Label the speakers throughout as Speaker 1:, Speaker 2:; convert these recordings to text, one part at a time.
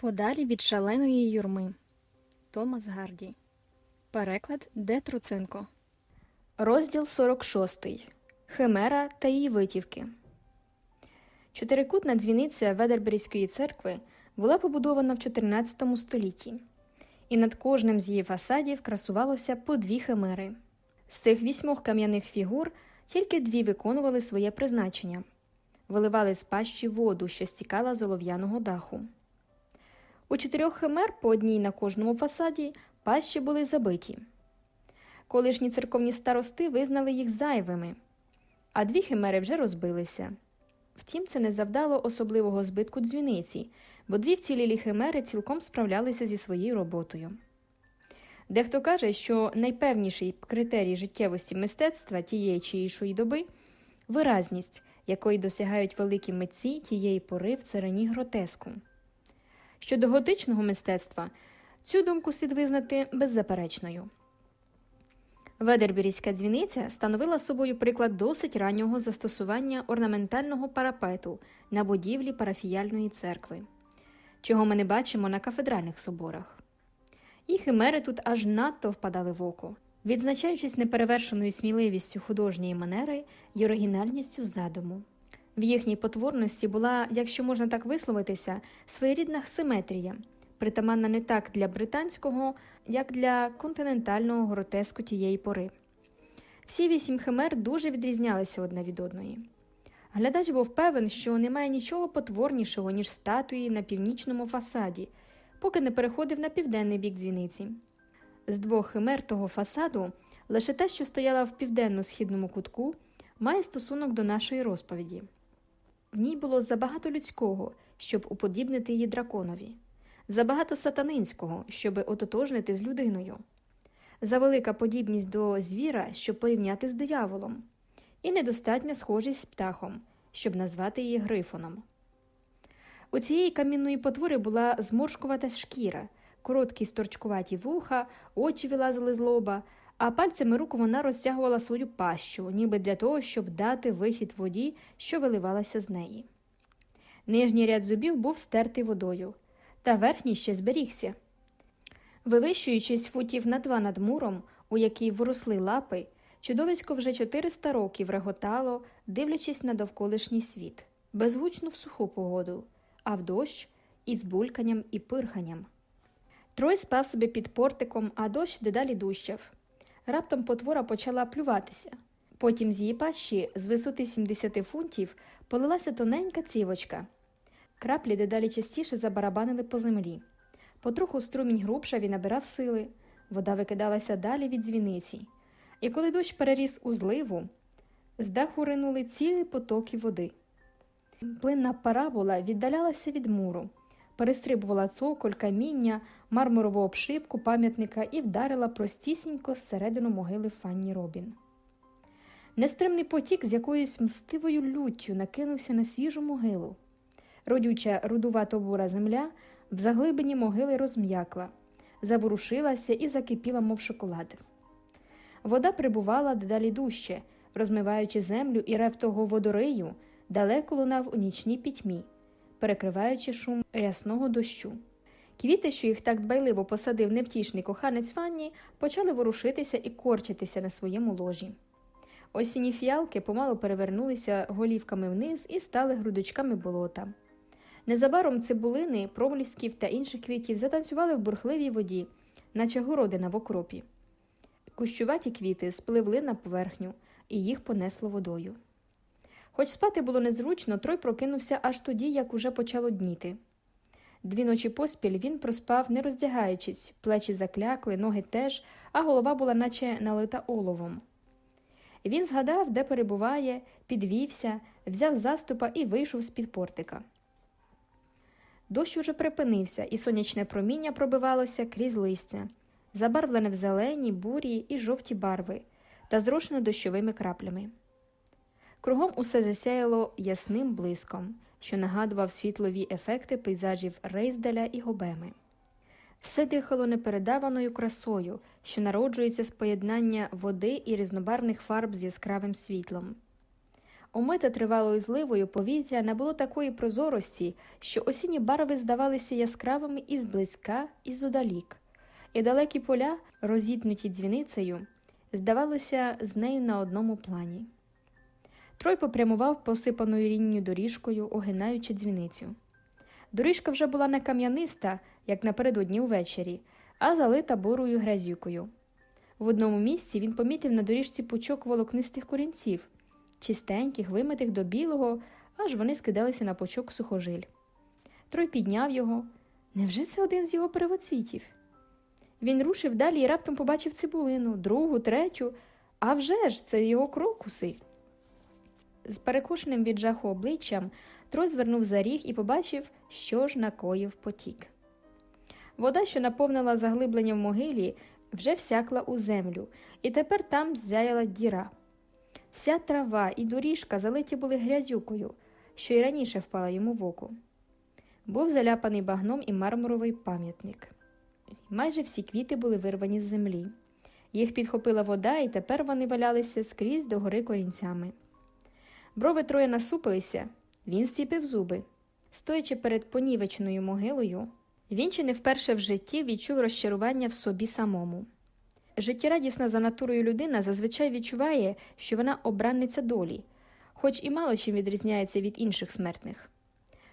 Speaker 1: Подалі від шаленої юрми. Томас Гарді. Переклад Де Труценко. Розділ 46. Химера та її витівки. Чотирикутна дзвіниця Ведерберійської церкви була побудована в 14 столітті, і над кожним з її фасадів красувалося по дві химери. З цих вісьмох кам'яних фігур тільки дві виконували своє призначення виливали з пащі воду, що стікала з олов'яного даху. У чотирьох химер по одній на кожному фасаді пащі були забиті. Колишні церковні старости визнали їх зайвими, а дві химери вже розбилися. Втім, це не завдало особливого збитку дзвіниці, бо дві вцілілі химери цілком справлялися зі своєю роботою. Дехто каже, що найпевніший критерій життєвості мистецтва тієї чи іншої доби виразність, якої досягають великі митці тієї пори в царині гротеску. Щодо готичного мистецтва, цю думку слід визнати беззаперечною. Ведербірійська дзвіниця становила собою приклад досить раннього застосування орнаментального парапету на будівлі парафіяльної церкви, чого ми не бачимо на кафедральних соборах. І химери тут аж надто впадали в око, відзначаючись неперевершеною сміливістю художньої манери й оригінальністю задуму. В їхній потворності була, якщо можна так висловитися, своєрідна симетрія, притаманна не так для британського, як для континентального гротеску тієї пори. Всі вісім химер дуже відрізнялися одна від одної. Глядач був певен, що немає нічого потворнішого, ніж статуї на північному фасаді, поки не переходив на південний бік дзвіниці. З двох химер того фасаду лише те, що стояла в південно-східному кутку, має стосунок до нашої розповіді. В ній було забагато людського, щоб уподібнити її драконові, забагато сатанинського, щоб ототожнити з людиною, завелика подібність до звіра, щоб порівняти з дияволом, і недостатня схожість з птахом, щоб назвати її грифоном. У цієї камінної потвори була зморшкувата шкіра, короткі сторчкуваті вуха, очі вилазили з лоба, а пальцями рук вона розтягувала свою пащу, ніби для того, щоб дати вихід воді, що виливалася з неї. Нижній ряд зубів був стертий водою, та верхній ще зберігся. Вивищуючись футів на два над муром, у який виросли лапи, чудовисько вже 400 років реготало, дивлячись на довколишній світ, безгучно в суху погоду, а в дощ із бульканням і пирханням. Трой спав собі під портиком, а дощ дедалі дужчав. Раптом потвора почала плюватися. Потім з її пащі, з висоти 70 фунтів, полилася тоненька цівочка. Краплі дедалі частіше забарабанили по землі. Потроху струмінь грубшав і набирав сили, вода викидалася далі від дзвіниці. І коли дощ переріс у зливу, з даху ринули цілі потоки води. Плинна парабола віддалялася від муру, перестрибувала цоколь, каміння, мармурову обшивку пам'ятника і вдарила простісінько всередину могили Фанні Робін. Нестримний потік з якоюсь мстивою люттю накинувся на свіжу могилу. Родюча рудувато бура земля в заглибині могили розм'якла, заворушилася і закипіла, мов шоколад. Вода прибувала дедалі дужче, розмиваючи землю і рев того водорею, далеко лунав у нічній пітьмі, перекриваючи шум рясного дощу. Квіти, що їх так дбайливо посадив невтішний коханець Фанні, почали ворушитися і корчитися на своєму ложі. Осінні фіалки помало перевернулися голівками вниз і стали грудочками болота. Незабаром цибулини, промлісків та інших квітів затанцювали в бурхливій воді, наче городина в окропі. Кущуваті квіти спливли на поверхню, і їх понесло водою. Хоч спати було незручно, Трой прокинувся аж тоді, як уже почало дніти. Дві ночі поспіль він проспав, не роздягаючись, плечі заклякли, ноги теж, а голова була наче налита оловом. Він згадав, де перебуває, підвівся, взяв заступа і вийшов з під портика. Дощ уже припинився, і сонячне проміння пробивалося крізь листя, забарвлене в зелені, бурі і жовті барви та зрошене дощовими краплями. Кругом усе засяяло ясним блиском, що нагадував світлові ефекти пейзажів Рейздаля і Гобеми. Все дихало непередаваною красою, що народжується з поєднання води і різнобарвних фарб з яскравим світлом. Умите тривалою зливою повітря набуло такої прозорості, що осінні барви здавалися яскравими і зблизька, і зодалік, і далекі поля, розітнуті дзвіницею, здавалося з нею на одному плані. Трой попрямував посипаною рінню доріжкою, огинаючи дзвіницю. Доріжка вже була не кам'яниста, як напередодні увечері, а залита бурою грязюкою. В одному місці він помітив на доріжці пучок волокнистих корінців, чистеньких, вимитих до білого, аж вони скидалися на пучок сухожиль. Трой підняв його. Невже це один з його первоцвітів? Він рушив далі і раптом побачив цибулину, другу, третю, а вже ж це його крокуси. З перекошеним від жаху обличчям Трой звернув за ріг і побачив, що ж накоїв потік. Вода, що наповнила заглиблення в могилі, вже всякла у землю, і тепер там зяяла діра. Вся трава і доріжка залиті були грязюкою, що й раніше впала йому в око. Був заляпаний багном і мармуровий пам'ятник. Майже всі квіти були вирвані з землі. Їх підхопила вода, і тепер вони валялися скрізь до гори корінцями. Брови троє насупилися, він стіпив зуби. Стоячи перед понівеченою могилою, він чи не вперше в житті відчув розчарування в собі самому. Життєрадісна за натурою людина зазвичай відчуває, що вона обранниця долі, хоч і мало чим відрізняється від інших смертних.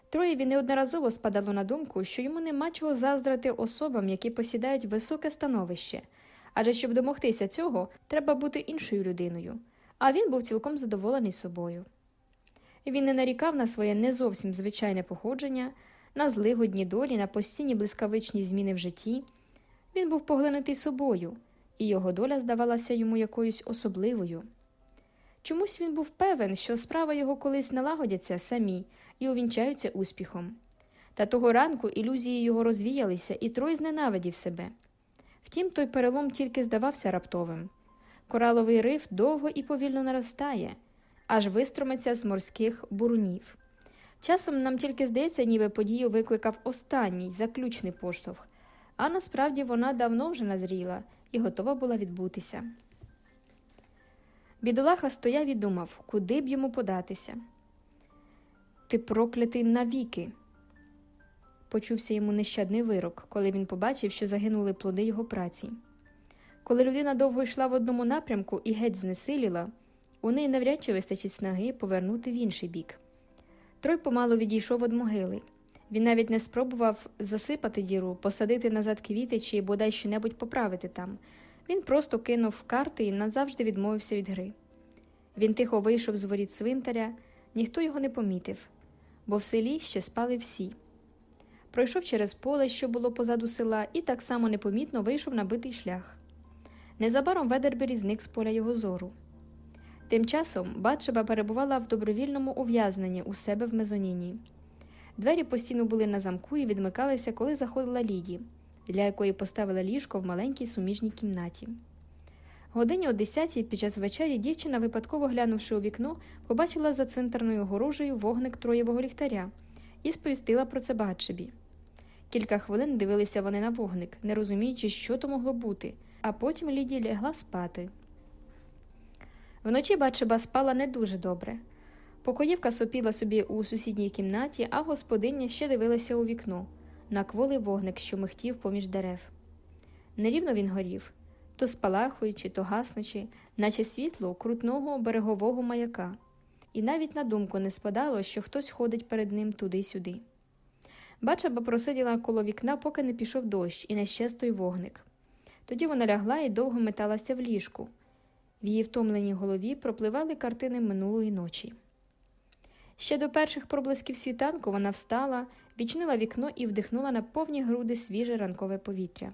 Speaker 1: Троєві неодноразово спадало на думку, що йому нема чого заздрати особам, які посідають високе становище, адже щоб домогтися цього, треба бути іншою людиною, а він був цілком задоволений собою. Він не нарікав на своє не зовсім звичайне походження, на злигодні долі, на постійні блискавичні зміни в житті. Він був поглинутий собою, і його доля здавалася йому якоюсь особливою. Чомусь він був певен, що справи його колись налагодяться самі і увінчаються успіхом. Та того ранку ілюзії його розвіялися, і Трой зненавидів себе. Втім, той перелом тільки здавався раптовим. Кораловий риф довго і повільно наростає, аж вистромиться з морських бурунів. Часом нам тільки здається, ніби подію викликав останній заключний поштовх, а насправді вона давно вже назріла і готова була відбутися. Бідолаха стояв і думав, куди б йому податися. Ти проклятий навіки. Почувся йому нещадний вирок, коли він побачив, що загинули плоди його праці. Коли людина довго йшла в одному напрямку і геть знесиліла, у неї навряд чи вистачить снаги повернути в інший бік. Трой помалу відійшов від могили. Він навіть не спробував засипати діру, посадити назад квіти чи бодай щонебудь поправити там. Він просто кинув карти і назавжди відмовився від гри. Він тихо вийшов з воріт свинтаря, ніхто його не помітив, бо в селі ще спали всі. Пройшов через поле, що було позаду села, і так само непомітно вийшов на битий шлях. Незабаром Ведербері зник з поля його зору. Тим часом Батшеба перебувала в добровільному ув'язненні у себе в мезоніні. Двері постійно були на замку і відмикалися, коли заходила Ліді, для якої поставила ліжко в маленькій суміжній кімнаті. Годині о десятій під час вечері дівчина, випадково глянувши у вікно, побачила за цвинтарною огорожею вогник троєвого ліхтаря і сповістила про це Батшебі. Кілька хвилин дивилися вони на вогник, не розуміючи, що то могло бути, а потім Ліді лягла спати. Вночі Батшеба спала не дуже добре. Покоївка сопіла собі у сусідній кімнаті, а господиня ще дивилася у вікно на кволий вогник, що михтів поміж дерев. Нерівно він горів, то спалахуючи, то гаснучи, наче світло крутного берегового маяка, і навіть на думку не спадало, що хтось ходить перед ним туди-сюди. Бачаба просиділа коло вікна, поки не пішов дощ і не щез той вогник. Тоді вона лягла і довго металася в ліжку. В її втомленій голові пропливали картини минулої ночі. Ще до перших проблисків світанку вона встала, відчинила вікно і вдихнула на повні груди свіже ранкове повітря.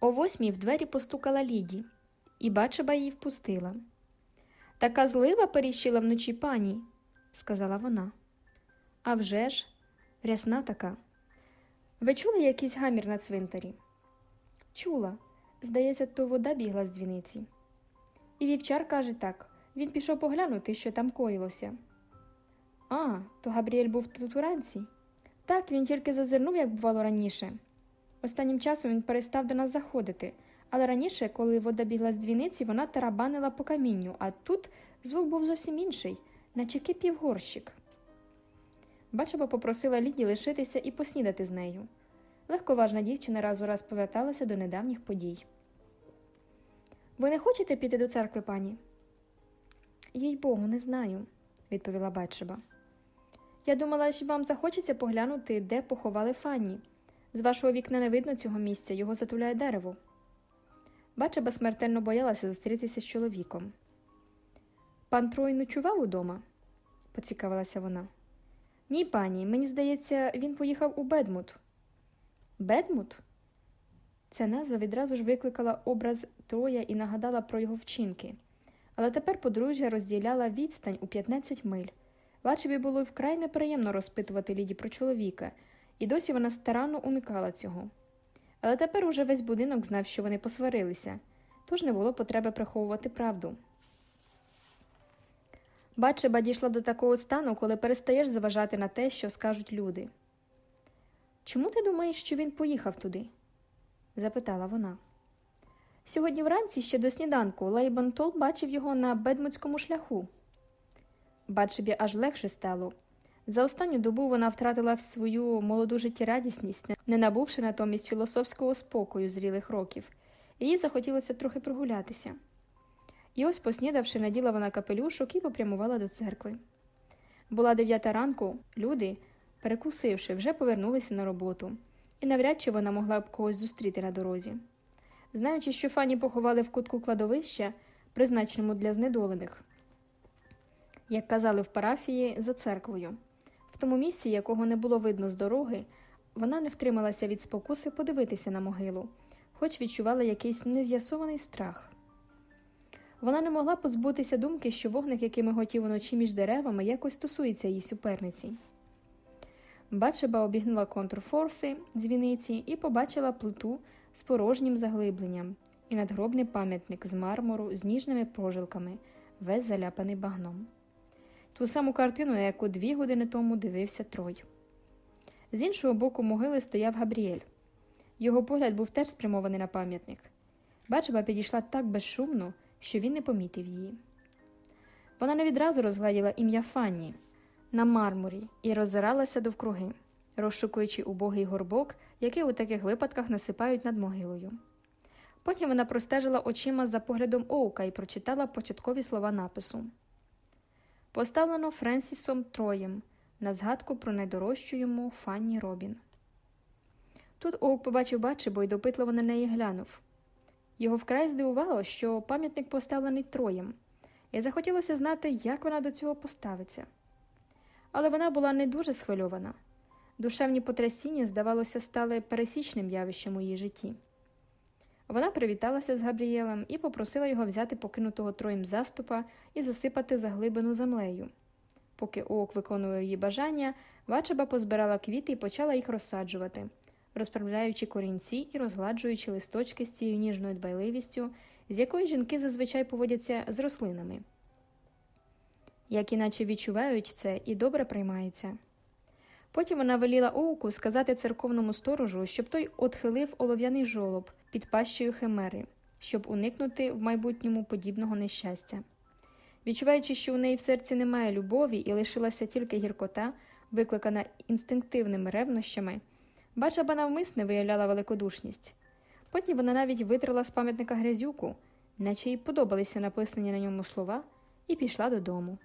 Speaker 1: О восьмій в двері постукала Ліді, і бачиба її впустила. Така злива періщила вночі пані, сказала вона. «А вже ж, рясна така. Ви чули якийсь гамір на цвинтарі? Чула. Здається, то вода бігла з двіниці. І вівчар каже так він пішов поглянути, що там коїлося. А, то Габріель був тут уранці? Так, він тільки зазирнув, як бувало раніше. Останнім часом він перестав до нас заходити, але раніше, коли вода бігла з дзвіниці, вона тарабанила по камінню, а тут звук був зовсім інший, наче кипів горщик. Бачаба попросила Ліді лишитися і поснідати з нею. Легковажна дівчина раз у раз поверталася до недавніх подій. Ви не хочете піти до церкви, пані? Їй богу, не знаю, відповіла Батшеба. Я думала, що вам захочеться поглянути, де поховали Фанні. З вашого вікна не видно цього місця, його затуляє дерево. Бачаба смертельно боялася зустрітися з чоловіком. Пан Трой ночував удома? поцікавилася вона. Ні, пані, мені здається, він поїхав у Бедмут. Бедмут? Ця назва відразу ж викликала образ Троя і нагадала про його вчинки. Але тепер подружжя розділяла відстань у 15 миль. Бачеві було вкрай неприємно розпитувати Ліді про чоловіка, і досі вона старанно уникала цього. Але тепер уже весь будинок знав, що вони посварилися, тож не було потреби приховувати правду. Бачеба дійшла до такого стану, коли перестаєш заважати на те, що скажуть люди. Чому ти думаєш, що він поїхав туди? запитала вона. Сьогодні вранці ще до сніданку Лейбон Тол бачив його на бедмутському шляху. Бачебі аж легше стало. За останню добу вона втратила свою молоду життєрадісність, не набувши натомість філософського спокою зрілих років, їй захотілося трохи прогулятися. І ось, поснідавши, наділа вона капелюшок і попрямувала до церкви. Була дев'ята ранку, люди, перекусивши, вже повернулися на роботу, і навряд чи вона могла б когось зустріти на дорозі. Знаючи, що фані поховали в кутку кладовища, призначеному для знедолених, як казали в парафії, за церквою. В тому місці, якого не було видно з дороги, вона не втрималася від спокуси подивитися на могилу, хоч відчувала якийсь нез'ясований страх. Вона не могла позбутися думки, що вогник, який миготів уночі між деревами, якось стосується її суперниці. Бачеба обігнула контрфорси дзвіниці і побачила плиту з порожнім заглибленням і надгробний пам'ятник з мармуру з ніжними прожилками, весь заляпаний багном. Ту саму картину, на яку дві години тому дивився Трой. З іншого боку могили стояв Габріель. Його погляд був теж спрямований на пам'ятник. Бачеба підійшла так безшумно, що він не помітив її. Вона не відразу розгледіла ім'я Фанні на мармурі і роззиралася довкруги, розшукуючи убогий горбок, який у таких випадках насипають над могилою. Потім вона простежила очима за поглядом Оука і прочитала початкові слова напису. Поставлено Френсісом Троєм на згадку про найдорожчу йому Фанні Робін. Тут Оук побачив бачибо і допитливо на неї глянув. Його вкрай здивувало, що пам'ятник поставлений троєм, і захотілося знати, як вона до цього поставиться. Але вона була не дуже схвильована. Душевні потрясіння, здавалося, стали пересічним явищем у її житті. Вона привіталася з Габрієлем і попросила його взяти покинутого троєм заступа і засипати заглибину землею. Поки Оок виконував її бажання, Вачаба позбирала квіти і почала їх розсаджувати розправляючи корінці і розгладжуючи листочки з цією ніжною дбайливістю, з якою жінки зазвичай поводяться з рослинами, як іначе відчувають це і добре приймаються. Потім вона веліла Оуку сказати церковному сторожу, щоб той отхилив олов'яний жолоб під пащею химери, щоб уникнути в майбутньому подібного нещастя. Відчуваючи, що у неї в серці немає любові і лишилася тільки гіркота, викликана інстинктивними ревнощами, Бачаба навмисне виявляла великодушність. Потім вона навіть витрила з пам'ятника грязюку, наче їй подобалися написані на ньому слова, і пішла додому.